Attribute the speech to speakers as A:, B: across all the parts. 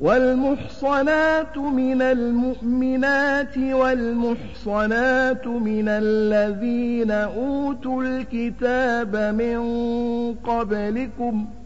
A: والمحصنات من المؤمنات والمحصنات من الذين أوتوا الكتاب من قبلكم ۖ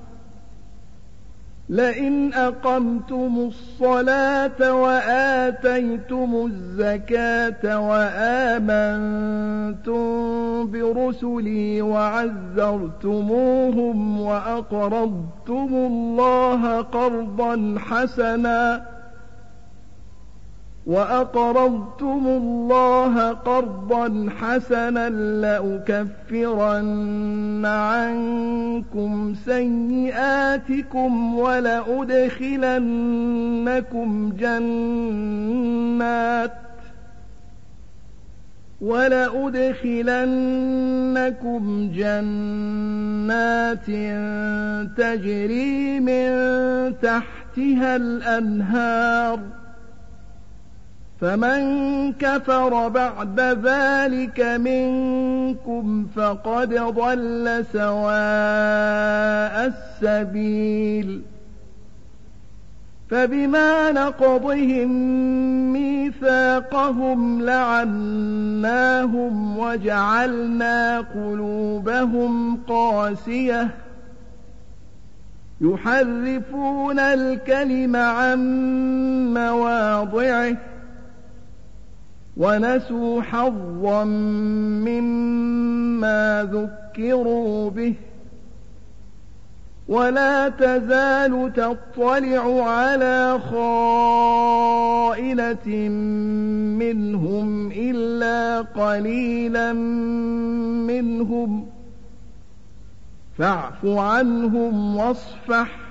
A: لئن أقمتم الصلاة وآتيتم الزكاة وآمنتم برسلي وعزرتموهم وأقرضتم الله قرضا حسنا وأقرضتم الله قرضا حسنا لأكفرن عنكم سيئاتكم ولأدخلنكم جنات ولأدخلنكم جنات تجري من تحتها الأنهار فمن كفر بعد ذلك منكم فقد ضل سواء السبيل. فبما نقضهم ميثاقهم لعناهم وجعلنا قلوبهم قاسية. يحرفون الكلم عن مواضعه ونسوا حظا مما ذكروا به ولا تزال تطلع على خائنة منهم إلا قليلا منهم فاعف عنهم واصفح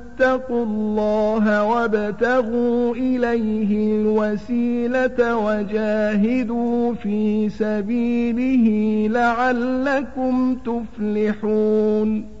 A: اتقوا الله وابتغوا إليه الوسيلة وجاهدوا في سبيله لعلكم تفلحون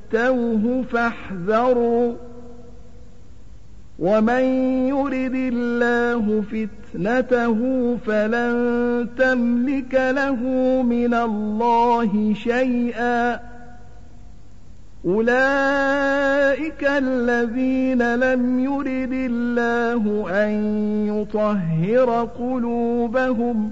A: تؤتوه فاحذروا ومن يرد الله فتنته فلن تملك له من الله شيئا أولئك الذين لم يرد الله أن يطهر قلوبهم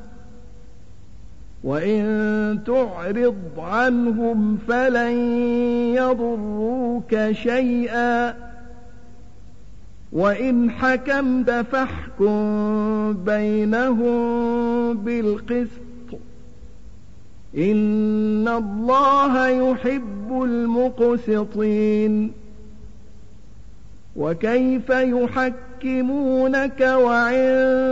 A: وإن تعرض عنهم فلن يضروك شيئا وإن حكمت فاحكم بينهم بالقسط إن الله يحب المقسطين وكيف يحكمونك وعندهم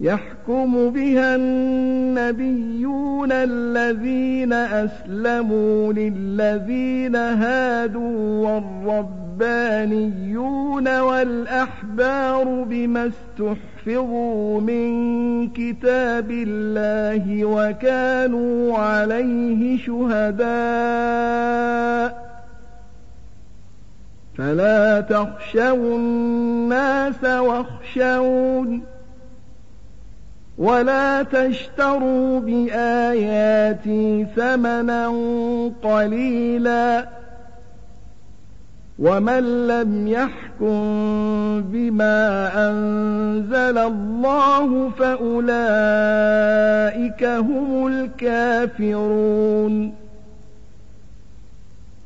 A: يحكم بها النبيون الذين أسلموا للذين هادوا والربانيون والأحبار بما استحفظوا من كتاب الله وكانوا عليه شهداء فلا تخشوا الناس واخشون ولا تشتروا بآياتي ثمنا قليلا ومن لم يحكم بما أنزل الله فأولئك هم الكافرون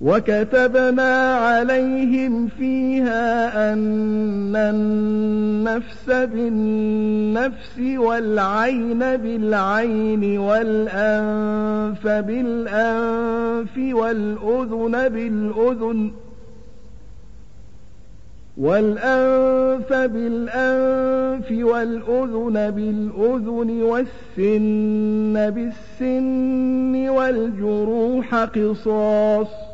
A: وكتبنا عليهم فيها أن النفس بالنفس والعين بالعين والأنف بالأنف والأذن بالأذن والأنف بالأنف والأذن بالأذن والسن بالسن والجروح قصاص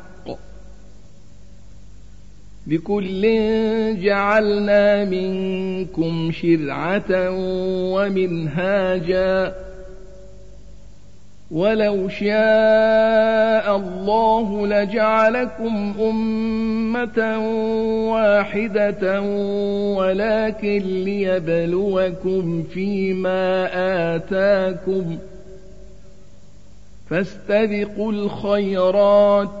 B: لكل جعلنا منكم شرعة ومنهاجا. ولو شاء الله لجعلكم أمة واحدة ولكن ليبلوكم فيما آتاكم. فاستبقوا الخيرات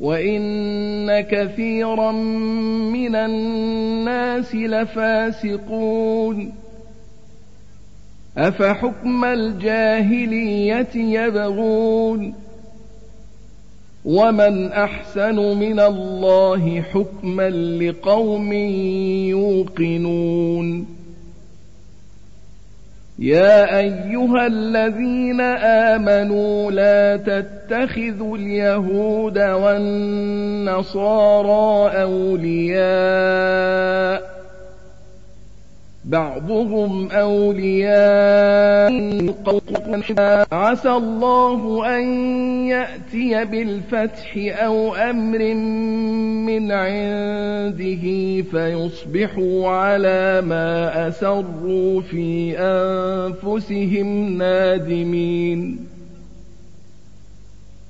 B: وإن كثيرا من الناس لفاسقون أفحكم الجاهلية يبغون ومن أحسن من الله حكما لقوم يوقنون يا أيها الذين آمنوا لا تتخذوا اليهود والنصارى أولياء بعضهم أولياء عسى الله أن يأتي بالفتح أو أمر من عنده فيصبحوا على ما أسروا في أنفسهم نادمين.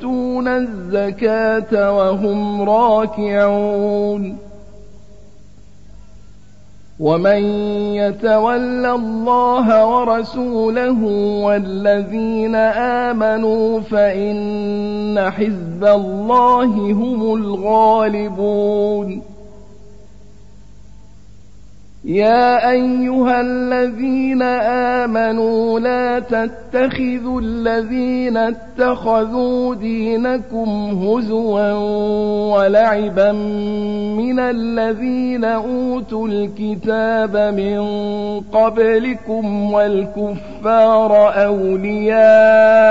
B: يؤتون الزكاة وهم راكعون. ومن يتول الله ورسوله والذين آمنوا فإن حزب الله هم الغالبون. يا أيها الذين آمنوا لا تتخذوا الذين اتخذوا دينكم هزوا ولعبا من الذين أوتوا الكتاب من قبلكم والكفار أولياء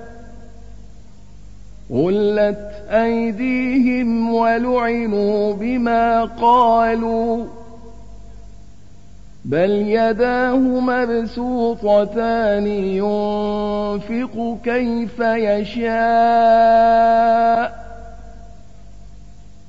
B: غلت أيديهم ولعنوا بما قالوا بل يداه مبسوطتان ينفق كيف يشاء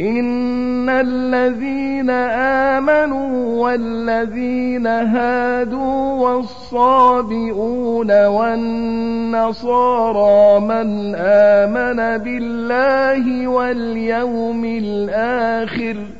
B: إن الذين آمنوا والذين هادوا والصابئون والنصارى من آمن بالله واليوم الآخر ۖ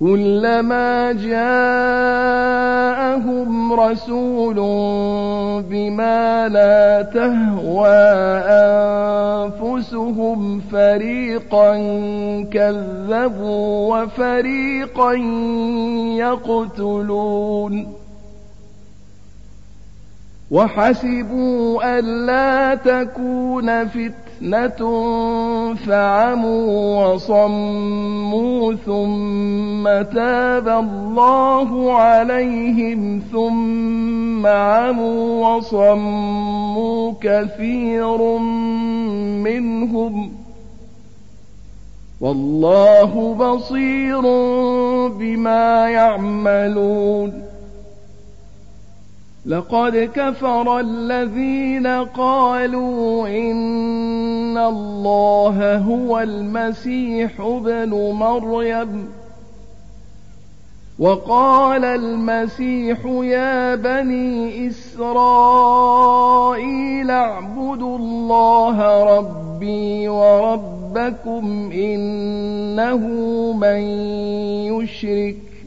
B: كلما جاءهم رسول بما لا تهوى أنفسهم فريقا كذبوا وفريقا يقتلون. وحسبوا ألا تكون فتنة فعموا وصموا ثم تاب الله عليهم ثم عموا وصموا كثير منهم والله بصير بما يعملون لقد كفر الذين قالوا إن الله هو المسيح ابن مريم. وقال المسيح يا بني إسرائيل اعبدوا الله ربي وربكم إنه من يشرك.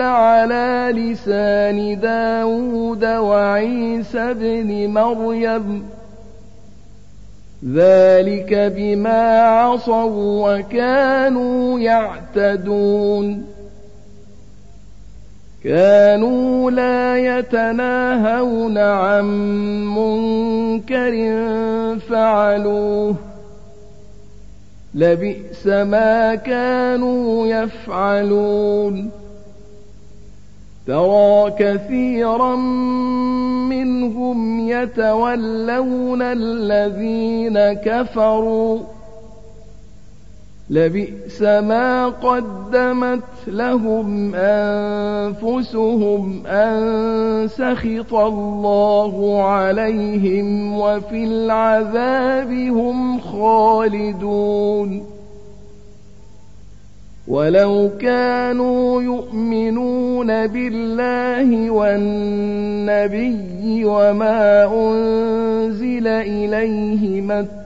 B: على لسان داود وعيسى بن مريم. ذلك بما عصوا وكانوا يعتدون. كانوا لا يتناهون عن منكر فعلوه. لبئس ما كانوا يفعلون. ترى كثيرا منهم يتولون الذين كفروا. لبئس ما قدمت لهم أنفسهم أن سخط الله عليهم وفي العذاب هم خالدون. ولو كانوا يؤمنون بالله والنبي وما أنزل إليه ما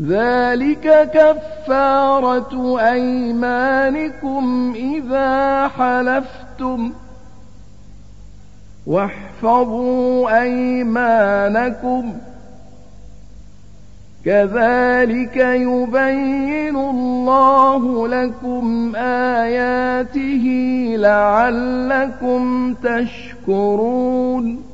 B: ذلك كفارة أيمانكم إذا حلفتم. واحفظوا أيمانكم. كذلك يبين الله لكم آياته لعلكم تشكرون.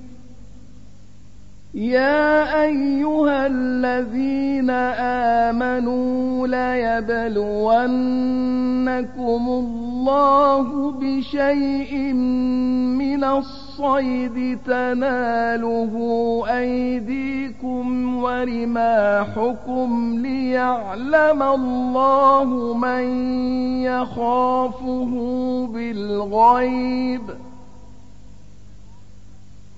B: يا أيها الذين آمنوا ليبلونكم الله بشيء من الصيد تناله أيديكم ورماحكم ليعلم الله من يخافه بالغيب ۖ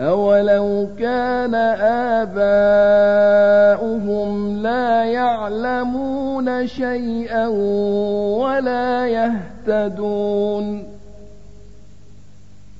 B: أولو كان آباؤهم لا يعلمون شيئا ولا يهتدون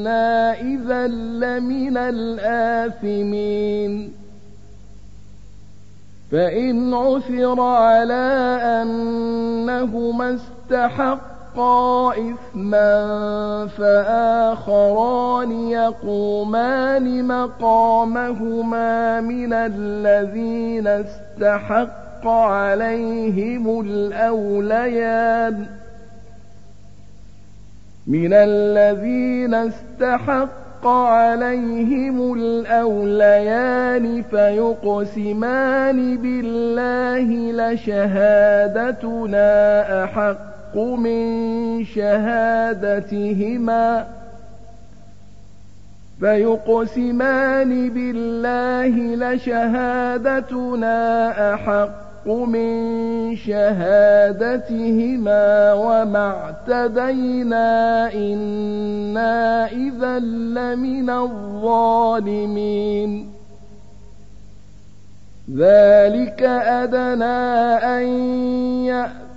B: إنا إذا لمن الآثمين فإن عثر على أنهما استحق حقا إثما فآخران يقومان مقامهما من الذين استحق عليهم الأوليان من الذين استحق عليهم الأوليان فيقسمان بالله لشهادتنا أحق من شهادتهما فيقسمان بالله لشهادتنا أحق من شهادتهما وما اعتدينا إنا إذا لمن الظالمين. ذلك أدنى أن يأتي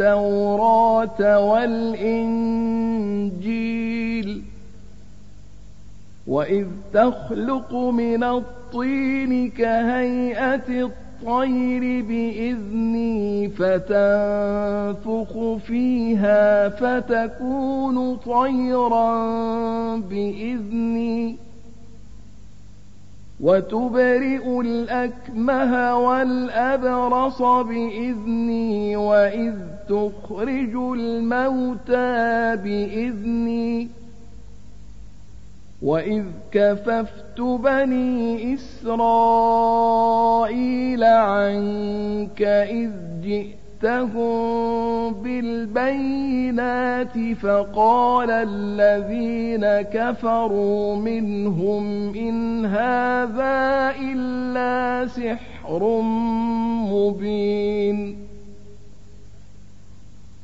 B: التوراة والإنجيل وإذ تخلق من الطين كهيئة الطير بإذني فتنفخ فيها فتكون طيرا بإذني وتبرئ الأكمه والأبرص بإذني وإذ تخرج الموتى بإذني وإذ كففت بني إسرائيل عنك إذ جئت جئتهم بالبينات فقال الذين كفروا منهم إن هذا إلا سحر مبين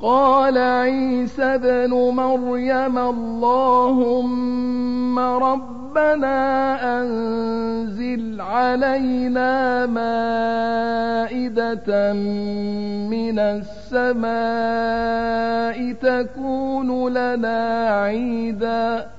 B: قال عيسى ابن مريم اللهم ربنا أنزل علينا مائدة من السماء تكون لنا عيداً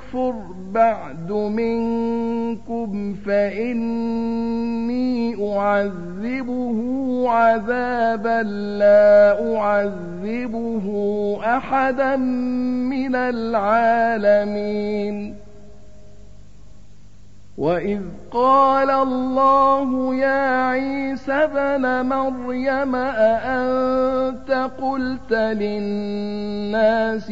B: يكفر بعد منكم فإني أعذبه عذابا لا أعذبه أحدا من العالمين. وإذ قال الله يا عيسى بن مريم أأنت قلت للناس